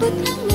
quando.